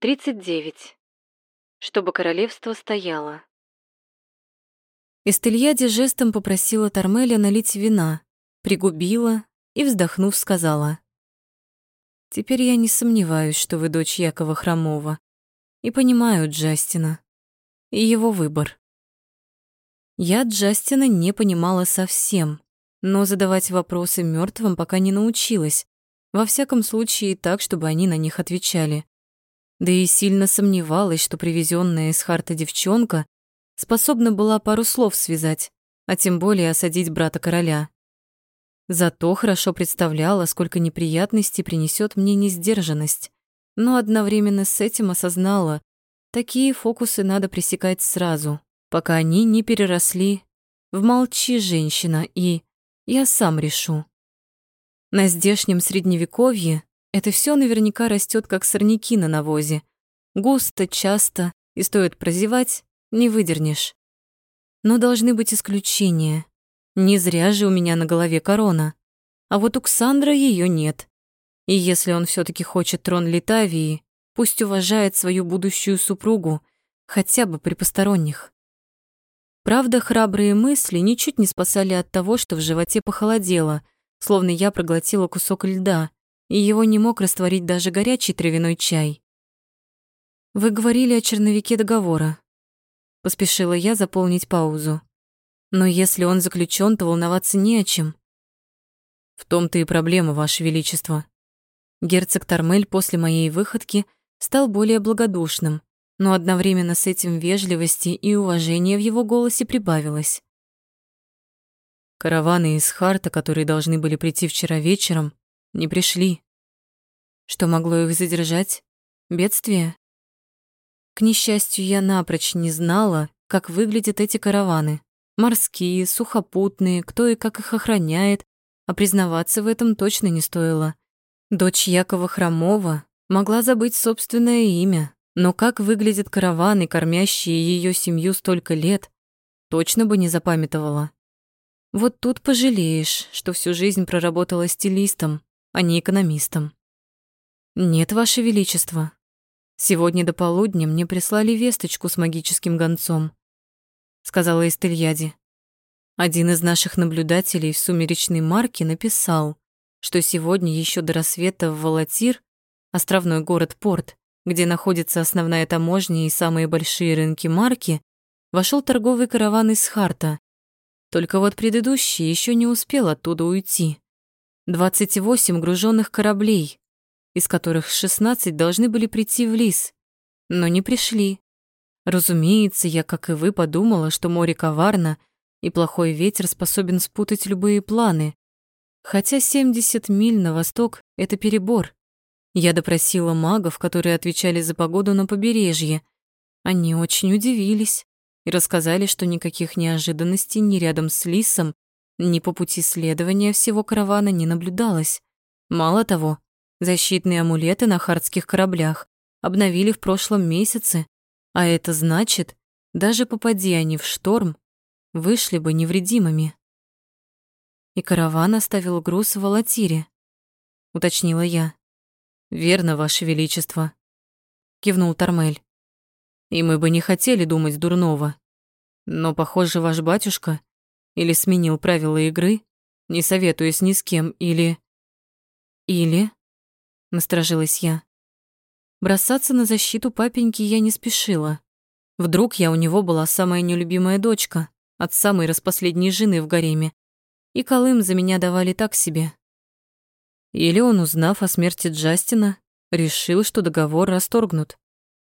39. Чтобы королевство стояло. Эстельяди жестом попросила Тормеля налить вина, пригубила и, вздохнув, сказала. «Теперь я не сомневаюсь, что вы дочь Якова Хромова, и понимаю Джастина и его выбор». Я Джастина не понимала совсем, но задавать вопросы мертвым пока не научилась, во всяком случае так, чтобы они на них отвечали. Да и сильно сомневалась, что привезенная из Харта девчонка способна была пару слов связать, а тем более осадить брата короля. Зато хорошо представляла, сколько неприятностей принесет мне несдержанность, но одновременно с этим осознала, такие фокусы надо пресекать сразу, пока они не переросли в «молчи, женщина» и «я сам решу». На здешнем средневековье это все наверняка растет как сорняки на навозе. Густо, часто, и стоит прозевать, не выдернешь. Но должны быть исключения. Не зря же у меня на голове корона. А вот у Ксандра ее нет. И если он все таки хочет трон Литавии, пусть уважает свою будущую супругу, хотя бы при посторонних. Правда, храбрые мысли ничуть не спасали от того, что в животе похолодело, словно я проглотила кусок льда, и его не мог растворить даже горячий травяной чай. «Вы говорили о черновике договора», — поспешила я заполнить паузу. «Но если он заключен, то волноваться не о чем». «В том-то и проблема, Ваше Величество». Герцог Тормель после моей выходки стал более благодушным, но одновременно с этим вежливости и уважения в его голосе прибавилось. Караваны из Харта, которые должны были прийти вчера вечером, не пришли. Что могло их задержать? Бедствие? К несчастью, я напрочь не знала, как выглядят эти караваны. Морские, сухопутные, кто и как их охраняет, а признаваться в этом точно не стоило. Дочь Якова Хромова могла забыть собственное имя, но как выглядят караваны, кормящие ее семью столько лет, точно бы не запамятовала. Вот тут пожалеешь, что всю жизнь проработала стилистом, а не экономистом. Нет, Ваше Величество. Сегодня до полудня мне прислали весточку с магическим гонцом, сказала Эстельяди. Один из наших наблюдателей в сумеречной марке написал, что сегодня еще до рассвета в Волотир, островной город-порт, где находится основная таможня и самые большие рынки марки, вошел торговый караван из Харта. Только вот предыдущий еще не успел оттуда уйти. 28 груженных кораблей, из которых 16 должны были прийти в Лис, но не пришли. Разумеется, я, как и вы, подумала, что море коварно, и плохой ветер способен спутать любые планы. Хотя 70 миль на восток — это перебор. Я допросила магов, которые отвечали за погоду на побережье. Они очень удивились и рассказали, что никаких неожиданностей ни рядом с Лисом, ни по пути следования всего каравана не наблюдалось. Мало того, защитные амулеты на хардских кораблях обновили в прошлом месяце, а это значит, даже попади они в шторм, вышли бы невредимыми. И караван оставил груз в Алатире, уточнила я. Верно, Ваше Величество, кивнул Тормель. И мы бы не хотели думать дурного. Но, похоже, ваш батюшка или сменил правила игры, не советуясь ни с кем, или... Или... Насторожилась я. Бросаться на защиту папеньки я не спешила. Вдруг я у него была самая нелюбимая дочка от самой распоследней жены в гареме, и Колым за меня давали так себе. Или он, узнав о смерти Джастина, решил, что договор расторгнут.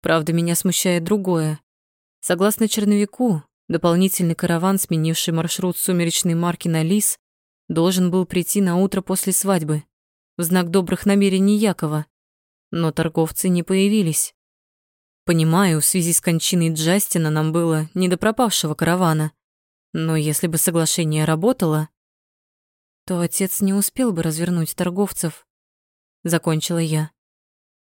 Правда, меня смущает другое. Согласно черновику, Дополнительный караван, сменивший маршрут сумеречной марки на Лис, должен был прийти на утро после свадьбы, в знак добрых намерений Якова, но торговцы не появились. Понимаю, в связи с кончиной Джастина нам было не до пропавшего каравана, но если бы соглашение работало, то отец не успел бы развернуть торговцев, закончила я.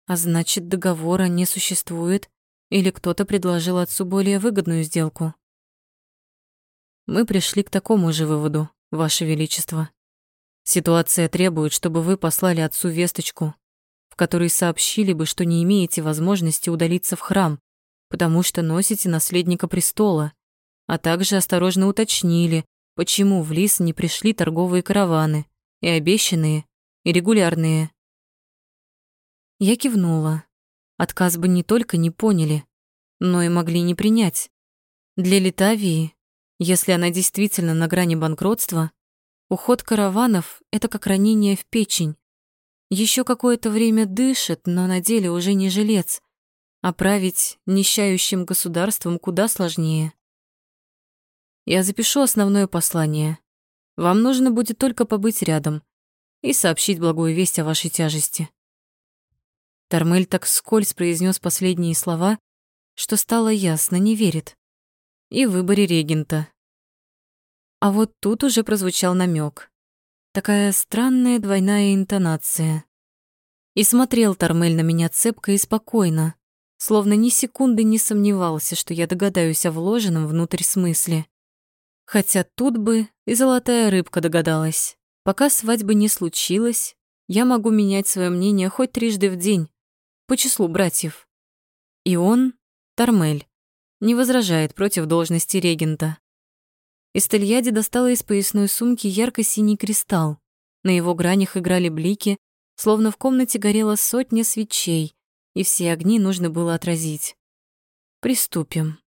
А значит, договора не существует, или кто-то предложил отцу более выгодную сделку. Мы пришли к такому же выводу, Ваше Величество. Ситуация требует, чтобы вы послали отцу весточку. в которой сообщили бы, что не имеете возможности удалиться в храм, потому что носите наследника престола, а также осторожно уточнили, почему в Лис не пришли торговые караваны, и обещанные, и регулярные. Я кивнула. Отказ бы не только не поняли, но и могли не принять. Для Литавии, если она действительно на грани банкротства, уход караванов — это как ранение в печень. Еще какое-то время дышит, но на деле уже не жилец. А править нищающим государством куда сложнее. Я запишу основное послание. Вам нужно будет только побыть рядом и сообщить благую весть о вашей тяжести. Тормель так скользь произнес последние слова, что стало ясно, не верит. И в выборе регента. А вот тут уже прозвучал намек. Такая странная двойная интонация. И смотрел Тормель на меня цепко и спокойно, словно ни секунды не сомневался, что я догадаюсь о вложенном внутрь смысле. Хотя тут бы и золотая рыбка догадалась. Пока свадьбы не случилось, я могу менять свое мнение хоть трижды в день, по числу братьев. И он, Тормель, не возражает против должности регента. Истельяди достала из поясной сумки ярко-синий кристалл. На его гранях играли блики, словно в комнате горела сотня свечей, и все огни нужно было отразить. Приступим.